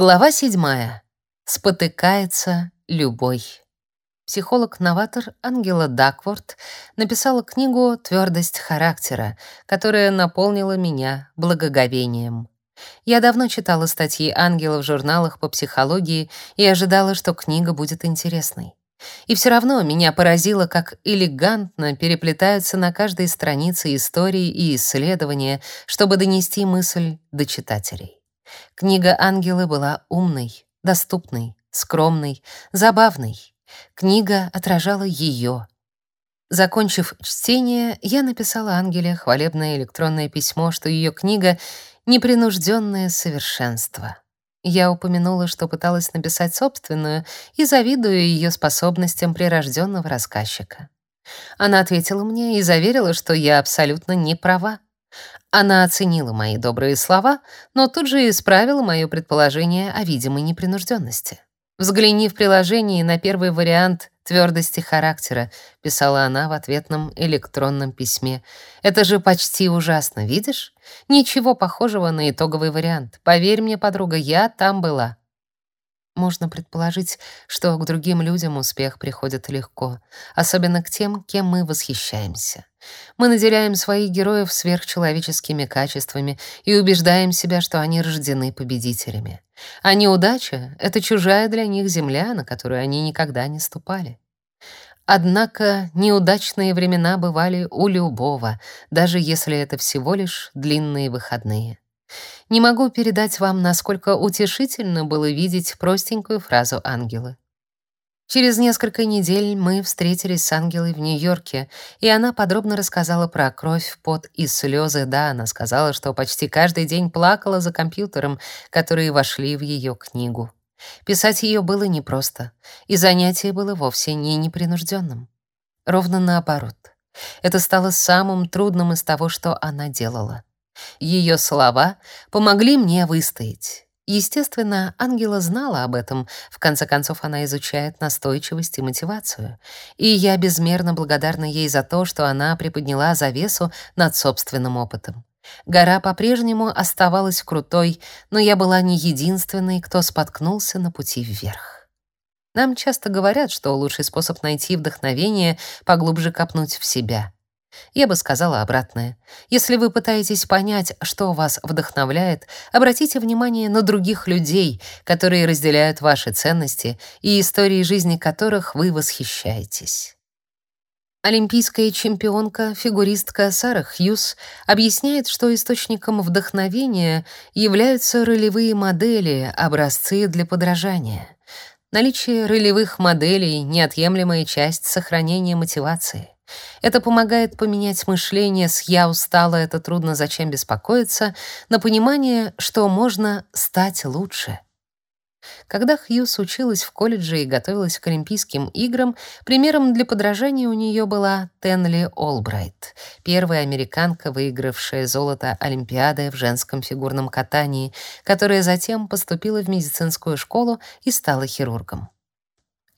Глава седьмая. Спотыкается любой. Психолог-новатор Ангела Дакворт написала книгу «Твердость характера», которая наполнила меня благоговением. Я давно читала статьи Ангела в журналах по психологии и ожидала, что книга будет интересной. И все равно меня поразило, как элегантно переплетаются на каждой странице истории и исследования, чтобы донести мысль до читателей. Книга «Ангелы» была умной, доступной, скромной, забавной. Книга отражала ее. Закончив чтение, я написала Ангеле хвалебное электронное письмо, что ее книга — непринужденное совершенство. Я упомянула, что пыталась написать собственную и завидую ее способностям прирожденного рассказчика. Она ответила мне и заверила, что я абсолютно не права. Она оценила мои добрые слова, но тут же исправила мое предположение о видимой непринужденности. «Взгляни в приложении на первый вариант твердости характера», писала она в ответном электронном письме. «Это же почти ужасно, видишь? Ничего похожего на итоговый вариант. Поверь мне, подруга, я там была». Можно предположить, что к другим людям успех приходит легко, особенно к тем, кем мы восхищаемся. Мы наделяем своих героев сверхчеловеческими качествами и убеждаем себя, что они рождены победителями. А неудача — это чужая для них земля, на которую они никогда не ступали. Однако неудачные времена бывали у любого, даже если это всего лишь длинные выходные. Не могу передать вам, насколько утешительно было видеть простенькую фразу ангела. Через несколько недель мы встретились с Ангелой в Нью-Йорке, и она подробно рассказала про кровь, пот и слезы. Да, она сказала, что почти каждый день плакала за компьютером, которые вошли в ее книгу. Писать ее было непросто, и занятие было вовсе не непринужденным. Ровно наоборот. Это стало самым трудным из того, что она делала. Ее слова помогли мне выстоять. Естественно, Ангела знала об этом, в конце концов она изучает настойчивость и мотивацию. И я безмерно благодарна ей за то, что она приподняла завесу над собственным опытом. Гора по-прежнему оставалась крутой, но я была не единственной, кто споткнулся на пути вверх. Нам часто говорят, что лучший способ найти вдохновение — поглубже копнуть в себя — я бы сказала обратное. Если вы пытаетесь понять, что вас вдохновляет, обратите внимание на других людей, которые разделяют ваши ценности и истории жизни которых вы восхищаетесь. Олимпийская чемпионка, фигуристка Сара Хьюз объясняет, что источником вдохновения являются ролевые модели, образцы для подражания. Наличие ролевых моделей — неотъемлемая часть сохранения мотивации. Это помогает поменять мышление с «я устала, это трудно, зачем беспокоиться» на понимание, что можно стать лучше. Когда Хьюз училась в колледже и готовилась к Олимпийским играм, примером для подражания у нее была Тенли Олбрайт, первая американка, выигравшая золото Олимпиады в женском фигурном катании, которая затем поступила в медицинскую школу и стала хирургом.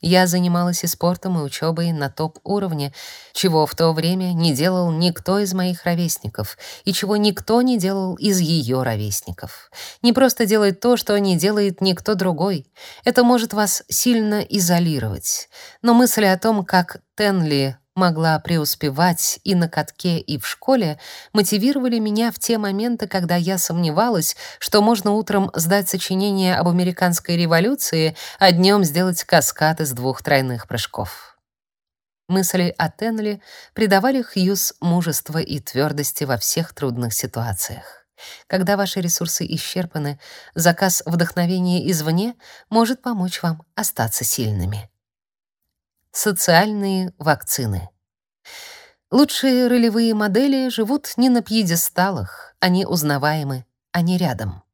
Я занималась и спортом, и учебой на топ-уровне, чего в то время не делал никто из моих ровесников, и чего никто не делал из ее ровесников. Не просто делать то, что не делает никто другой. Это может вас сильно изолировать. Но мысль о том, как Тенли могла преуспевать и на катке, и в школе, мотивировали меня в те моменты, когда я сомневалась, что можно утром сдать сочинение об американской революции, а днем сделать каскад из двух тройных прыжков. Мысли о Тенли придавали Хьюз мужества и твердости во всех трудных ситуациях. Когда ваши ресурсы исчерпаны, заказ вдохновения извне может помочь вам остаться сильными. Социальные вакцины. Лучшие ролевые модели живут не на пьедесталах, они узнаваемы, они рядом.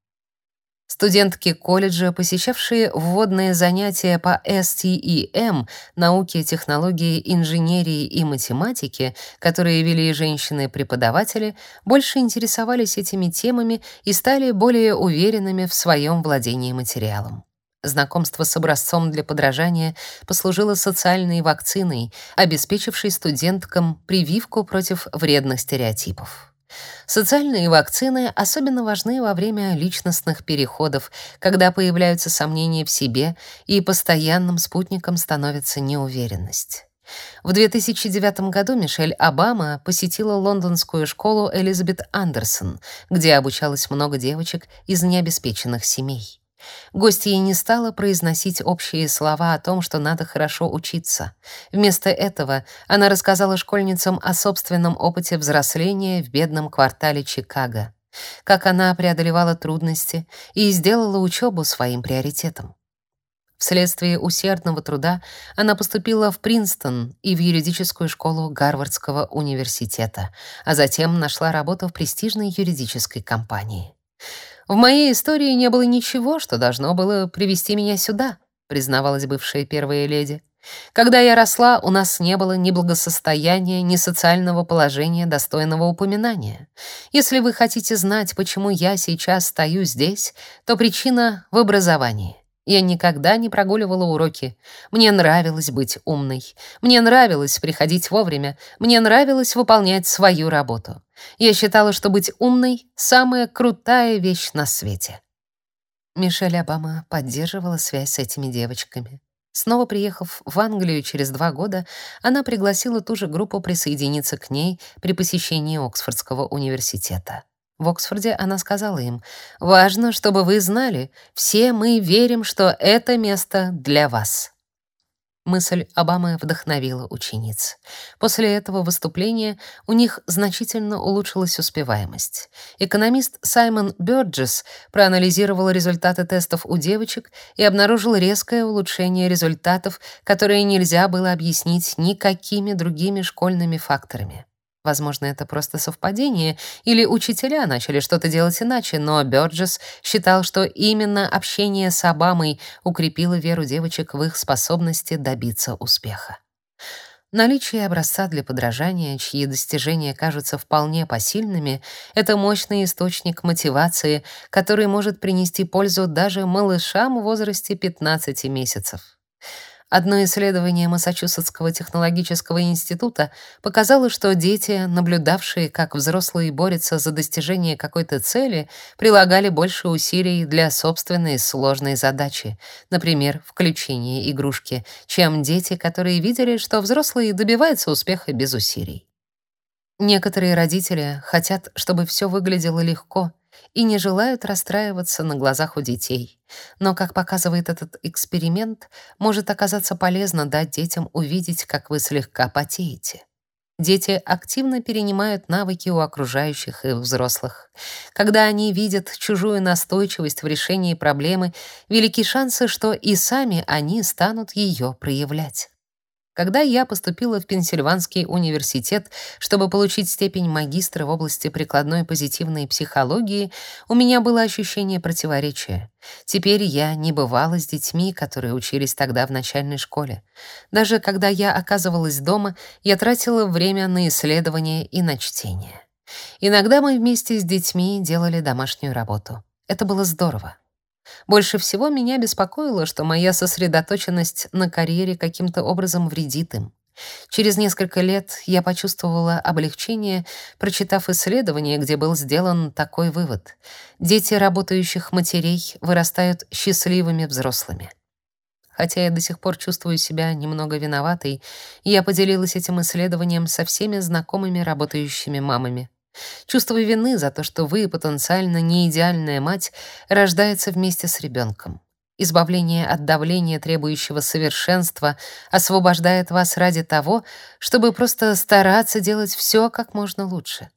Студентки колледжа, посещавшие вводные занятия по STEM, науке, технологии, инженерии и математике, которые вели женщины-преподаватели, больше интересовались этими темами и стали более уверенными в своем владении материалом. Знакомство с образцом для подражания послужило социальной вакциной, обеспечившей студенткам прививку против вредных стереотипов. Социальные вакцины особенно важны во время личностных переходов, когда появляются сомнения в себе и постоянным спутником становится неуверенность. В 2009 году Мишель Обама посетила лондонскую школу Элизабет Андерсон, где обучалось много девочек из необеспеченных семей. Гостья не стала произносить общие слова о том, что надо хорошо учиться. Вместо этого она рассказала школьницам о собственном опыте взросления в бедном квартале Чикаго, как она преодолевала трудности и сделала учебу своим приоритетом. Вследствие усердного труда она поступила в Принстон и в юридическую школу Гарвардского университета, а затем нашла работу в престижной юридической компании. В моей истории не было ничего, что должно было привести меня сюда, признавалась бывшая первая леди. Когда я росла, у нас не было ни благосостояния, ни социального положения, достойного упоминания. Если вы хотите знать, почему я сейчас стою здесь, то причина в образовании. Я никогда не прогуливала уроки. Мне нравилось быть умной. Мне нравилось приходить вовремя. Мне нравилось выполнять свою работу. Я считала, что быть умной — самая крутая вещь на свете. Мишель Обама поддерживала связь с этими девочками. Снова приехав в Англию через два года, она пригласила ту же группу присоединиться к ней при посещении Оксфордского университета. В Оксфорде она сказала им, «Важно, чтобы вы знали, все мы верим, что это место для вас». Мысль Обамы вдохновила учениц. После этого выступления у них значительно улучшилась успеваемость. Экономист Саймон Бёрджес проанализировал результаты тестов у девочек и обнаружил резкое улучшение результатов, которые нельзя было объяснить никакими другими школьными факторами. Возможно, это просто совпадение, или учителя начали что-то делать иначе, но Бёрджес считал, что именно общение с Обамой укрепило веру девочек в их способности добиться успеха. Наличие образца для подражания, чьи достижения кажутся вполне посильными, это мощный источник мотивации, который может принести пользу даже малышам в возрасте 15 месяцев. Одно исследование Массачусетского технологического института показало, что дети, наблюдавшие, как взрослые борются за достижение какой-то цели, прилагали больше усилий для собственной сложной задачи, например, включения игрушки, чем дети, которые видели, что взрослые добиваются успеха без усилий. Некоторые родители хотят, чтобы все выглядело легко — и не желают расстраиваться на глазах у детей. Но, как показывает этот эксперимент, может оказаться полезно дать детям увидеть, как вы слегка потеете. Дети активно перенимают навыки у окружающих и взрослых. Когда они видят чужую настойчивость в решении проблемы, велики шансы, что и сами они станут ее проявлять. Когда я поступила в Пенсильванский университет, чтобы получить степень магистра в области прикладной позитивной психологии, у меня было ощущение противоречия. Теперь я не бывала с детьми, которые учились тогда в начальной школе. Даже когда я оказывалась дома, я тратила время на исследования и на чтение. Иногда мы вместе с детьми делали домашнюю работу. Это было здорово. Больше всего меня беспокоило, что моя сосредоточенность на карьере каким-то образом вредит им. Через несколько лет я почувствовала облегчение, прочитав исследование, где был сделан такой вывод. Дети работающих матерей вырастают счастливыми взрослыми. Хотя я до сих пор чувствую себя немного виноватой, я поделилась этим исследованием со всеми знакомыми работающими мамами. Чувство вины за то, что вы потенциально не идеальная мать, рождается вместе с ребенком. Избавление от давления, требующего совершенства, освобождает вас ради того, чтобы просто стараться делать все как можно лучше.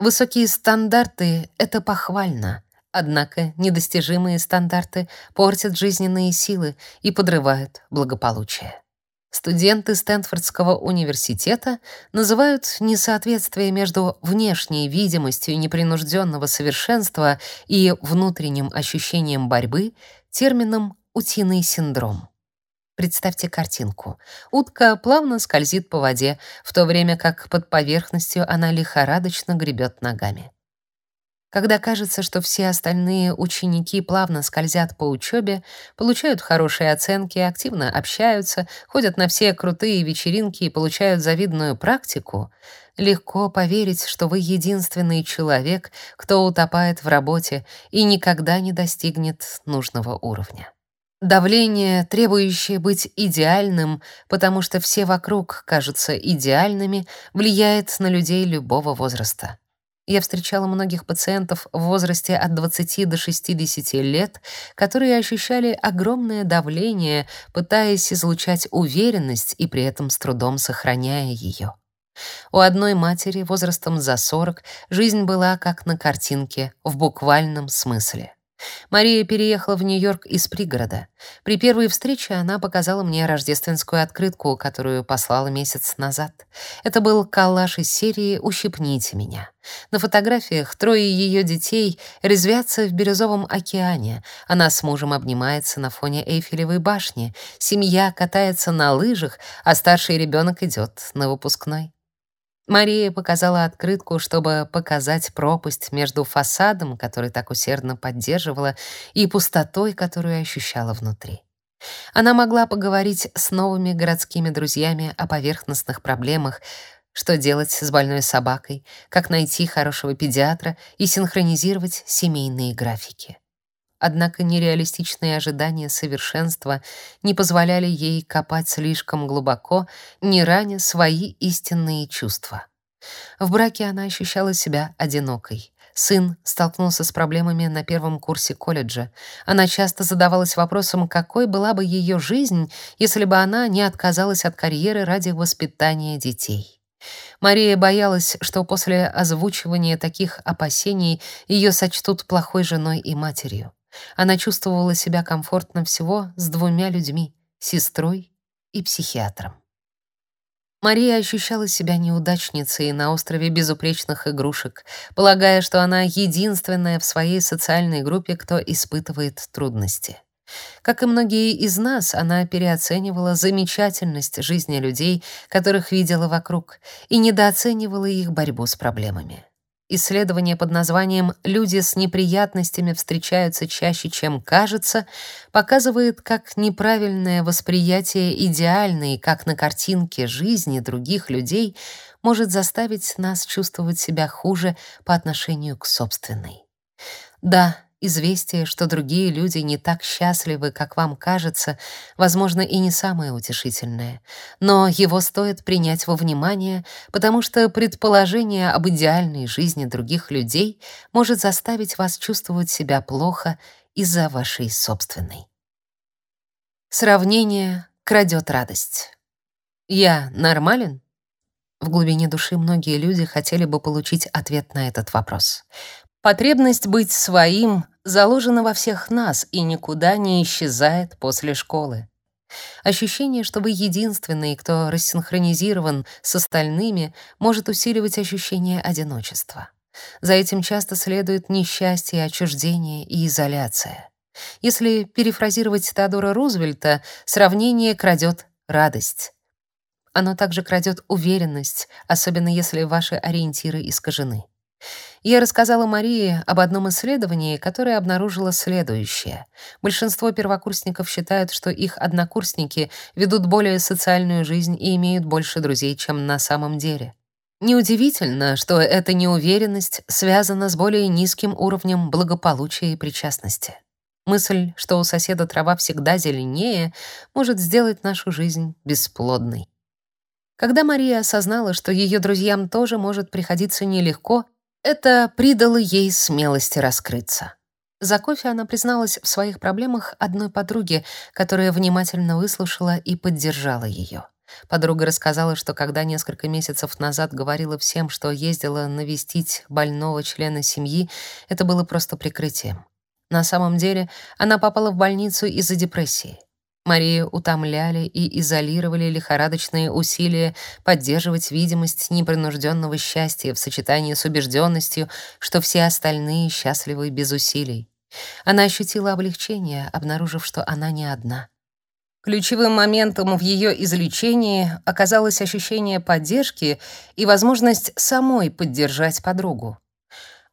Высокие стандарты — это похвально, однако недостижимые стандарты портят жизненные силы и подрывают благополучие. Студенты Стэнфордского университета называют несоответствие между внешней видимостью непринужденного совершенства и внутренним ощущением борьбы термином «утиный синдром». Представьте картинку. Утка плавно скользит по воде, в то время как под поверхностью она лихорадочно гребет ногами. Когда кажется, что все остальные ученики плавно скользят по учебе, получают хорошие оценки, активно общаются, ходят на все крутые вечеринки и получают завидную практику, легко поверить, что вы единственный человек, кто утопает в работе и никогда не достигнет нужного уровня. Давление, требующее быть идеальным, потому что все вокруг кажутся идеальными, влияет на людей любого возраста. Я встречала многих пациентов в возрасте от 20 до 60 лет, которые ощущали огромное давление, пытаясь излучать уверенность и при этом с трудом сохраняя ее. У одной матери возрастом за 40 жизнь была как на картинке, в буквальном смысле. Мария переехала в Нью-Йорк из пригорода. При первой встрече она показала мне рождественскую открытку, которую послала месяц назад. Это был коллаж из серии «Ущипните меня». На фотографиях трое ее детей резвятся в бирюзовом океане. Она с мужем обнимается на фоне Эйфелевой башни. Семья катается на лыжах, а старший ребенок идет на выпускной. Мария показала открытку, чтобы показать пропасть между фасадом, который так усердно поддерживала, и пустотой, которую ощущала внутри. Она могла поговорить с новыми городскими друзьями о поверхностных проблемах, что делать с больной собакой, как найти хорошего педиатра и синхронизировать семейные графики. Однако нереалистичные ожидания совершенства не позволяли ей копать слишком глубоко, не раня свои истинные чувства. В браке она ощущала себя одинокой. Сын столкнулся с проблемами на первом курсе колледжа. Она часто задавалась вопросом, какой была бы ее жизнь, если бы она не отказалась от карьеры ради воспитания детей. Мария боялась, что после озвучивания таких опасений ее сочтут плохой женой и матерью. Она чувствовала себя комфортно всего с двумя людьми — сестрой и психиатром. Мария ощущала себя неудачницей на острове безупречных игрушек, полагая, что она единственная в своей социальной группе, кто испытывает трудности. Как и многие из нас, она переоценивала замечательность жизни людей, которых видела вокруг, и недооценивала их борьбу с проблемами. Исследование под названием «Люди с неприятностями встречаются чаще, чем кажется» показывает, как неправильное восприятие идеальной, как на картинке, жизни других людей может заставить нас чувствовать себя хуже по отношению к собственной. Да, Известие, что другие люди не так счастливы, как вам кажется, возможно, и не самое утешительное, но его стоит принять во внимание, потому что предположение об идеальной жизни других людей может заставить вас чувствовать себя плохо из-за вашей собственной. Сравнение крадет радость. Я нормален? В глубине души многие люди хотели бы получить ответ на этот вопрос. Потребность быть своим заложена во всех нас и никуда не исчезает после школы. Ощущение, что вы единственный, кто рассинхронизирован с остальными, может усиливать ощущение одиночества. За этим часто следует несчастье, отчуждение и изоляция. Если перефразировать Теодора Рузвельта, сравнение крадет радость. Оно также крадет уверенность, особенно если ваши ориентиры искажены. Я рассказала Марии об одном исследовании, которое обнаружило следующее. Большинство первокурсников считают, что их однокурсники ведут более социальную жизнь и имеют больше друзей, чем на самом деле. Неудивительно, что эта неуверенность связана с более низким уровнем благополучия и причастности. Мысль, что у соседа трава всегда зеленее, может сделать нашу жизнь бесплодной. Когда Мария осознала, что ее друзьям тоже может приходиться нелегко, это придало ей смелости раскрыться. За кофе она призналась в своих проблемах одной подруге, которая внимательно выслушала и поддержала ее. Подруга рассказала, что когда несколько месяцев назад говорила всем, что ездила навестить больного члена семьи, это было просто прикрытием. На самом деле, она попала в больницу из-за депрессии. Марию утомляли и изолировали лихорадочные усилия поддерживать видимость непринужденного счастья в сочетании с убежденностью, что все остальные счастливы без усилий. Она ощутила облегчение, обнаружив, что она не одна. Ключевым моментом в ее излечении оказалось ощущение поддержки и возможность самой поддержать подругу.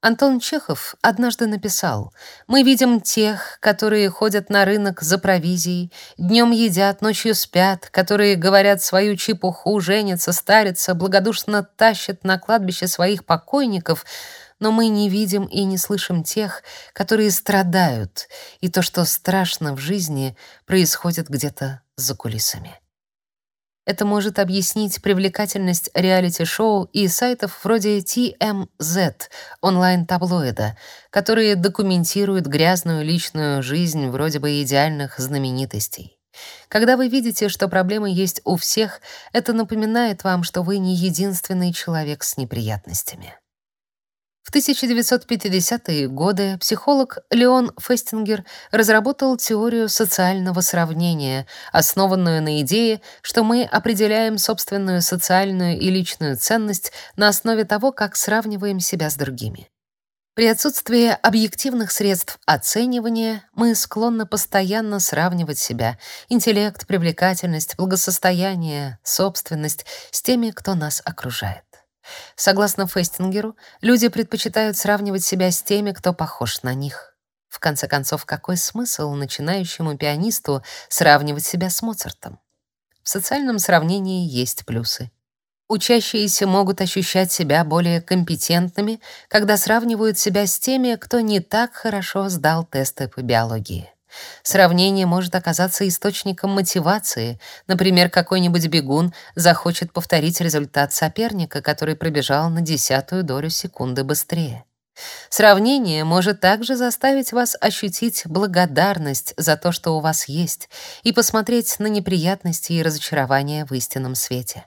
Антон Чехов однажды написал: "Мы видим тех, которые ходят на рынок за провизией, днем едят, ночью спят, которые говорят свою чепуху, женятся, старятся, благодушно тащат на кладбище своих покойников, но мы не видим и не слышим тех, которые страдают, и то, что страшно в жизни, происходит где-то за кулисами". Это может объяснить привлекательность реалити-шоу и сайтов вроде TMZ, онлайн-таблоида, которые документируют грязную личную жизнь вроде бы идеальных знаменитостей. Когда вы видите, что проблемы есть у всех, это напоминает вам, что вы не единственный человек с неприятностями. В 1950-е годы психолог Леон Фестингер разработал теорию социального сравнения, основанную на идее, что мы определяем собственную социальную и личную ценность на основе того, как сравниваем себя с другими. При отсутствии объективных средств оценивания мы склонны постоянно сравнивать себя, интеллект, привлекательность, благосостояние, собственность с теми, кто нас окружает. Согласно Фестингеру, люди предпочитают сравнивать себя с теми, кто похож на них. В конце концов, какой смысл начинающему пианисту сравнивать себя с Моцартом? В социальном сравнении есть плюсы. Учащиеся могут ощущать себя более компетентными, когда сравнивают себя с теми, кто не так хорошо сдал тесты по биологии. Сравнение может оказаться источником мотивации. Например, какой-нибудь бегун захочет повторить результат соперника, который пробежал на десятую долю секунды быстрее. Сравнение может также заставить вас ощутить благодарность за то, что у вас есть, и посмотреть на неприятности и разочарования в истинном свете.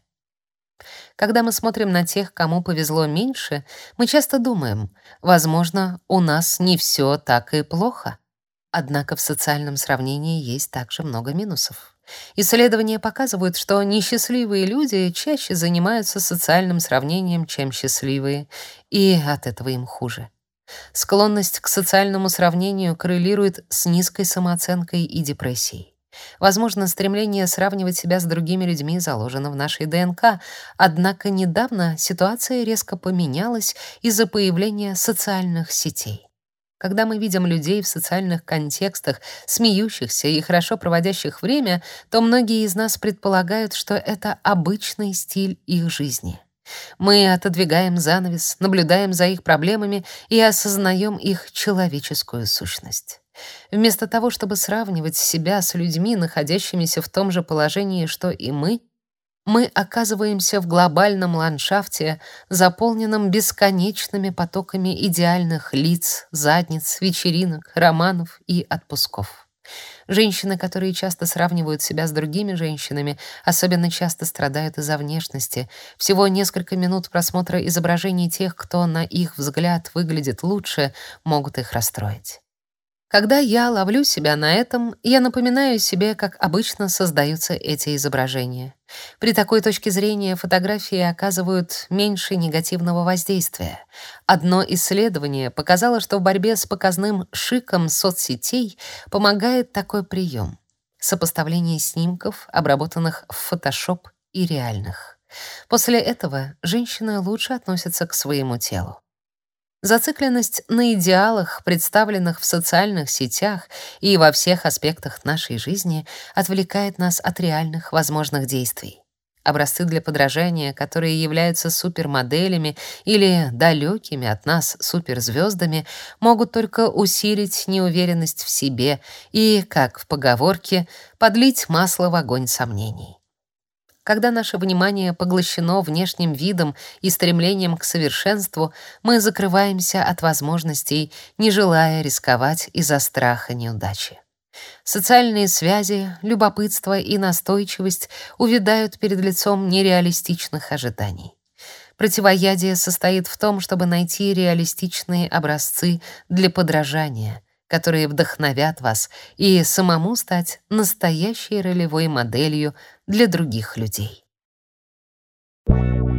Когда мы смотрим на тех, кому повезло меньше, мы часто думаем, возможно, у нас не все так и плохо. Однако в социальном сравнении есть также много минусов. Исследования показывают, что несчастливые люди чаще занимаются социальным сравнением, чем счастливые, и от этого им хуже. Склонность к социальному сравнению коррелирует с низкой самооценкой и депрессией. Возможно, стремление сравнивать себя с другими людьми заложено в нашей ДНК, однако недавно ситуация резко поменялась из-за появления социальных сетей. Когда мы видим людей в социальных контекстах, смеющихся и хорошо проводящих время, то многие из нас предполагают, что это обычный стиль их жизни. Мы отодвигаем занавес, наблюдаем за их проблемами и осознаем их человеческую сущность. Вместо того, чтобы сравнивать себя с людьми, находящимися в том же положении, что и мы, мы оказываемся в глобальном ландшафте, заполненном бесконечными потоками идеальных лиц, задниц, вечеринок, романов и отпусков. Женщины, которые часто сравнивают себя с другими женщинами, особенно часто страдают из-за внешности. Всего несколько минут просмотра изображений тех, кто, на их взгляд, выглядит лучше, могут их расстроить. Когда я ловлю себя на этом, я напоминаю себе, как обычно создаются эти изображения. При такой точке зрения фотографии оказывают меньше негативного воздействия. Одно исследование показало, что в борьбе с показным шиком соцсетей помогает такой прием — сопоставление снимков, обработанных в Photoshop, и реальных. После этого женщины лучше относятся к своему телу. Зацикленность на идеалах, представленных в социальных сетях и во всех аспектах нашей жизни, отвлекает нас от реальных возможных действий. Образцы для подражания, которые являются супермоделями или далекими от нас суперзвездами, могут только усилить неуверенность в себе и, как в поговорке, подлить масло в огонь сомнений. Когда наше внимание поглощено внешним видом и стремлением к совершенству, мы закрываемся от возможностей, не желая рисковать из-за страха неудачи. Социальные связи, любопытство и настойчивость увядают перед лицом нереалистичных ожиданий. Противоядие состоит в том, чтобы найти реалистичные образцы для подражания, которые вдохновят вас и самому стать настоящей ролевой моделью для других людей. Thank you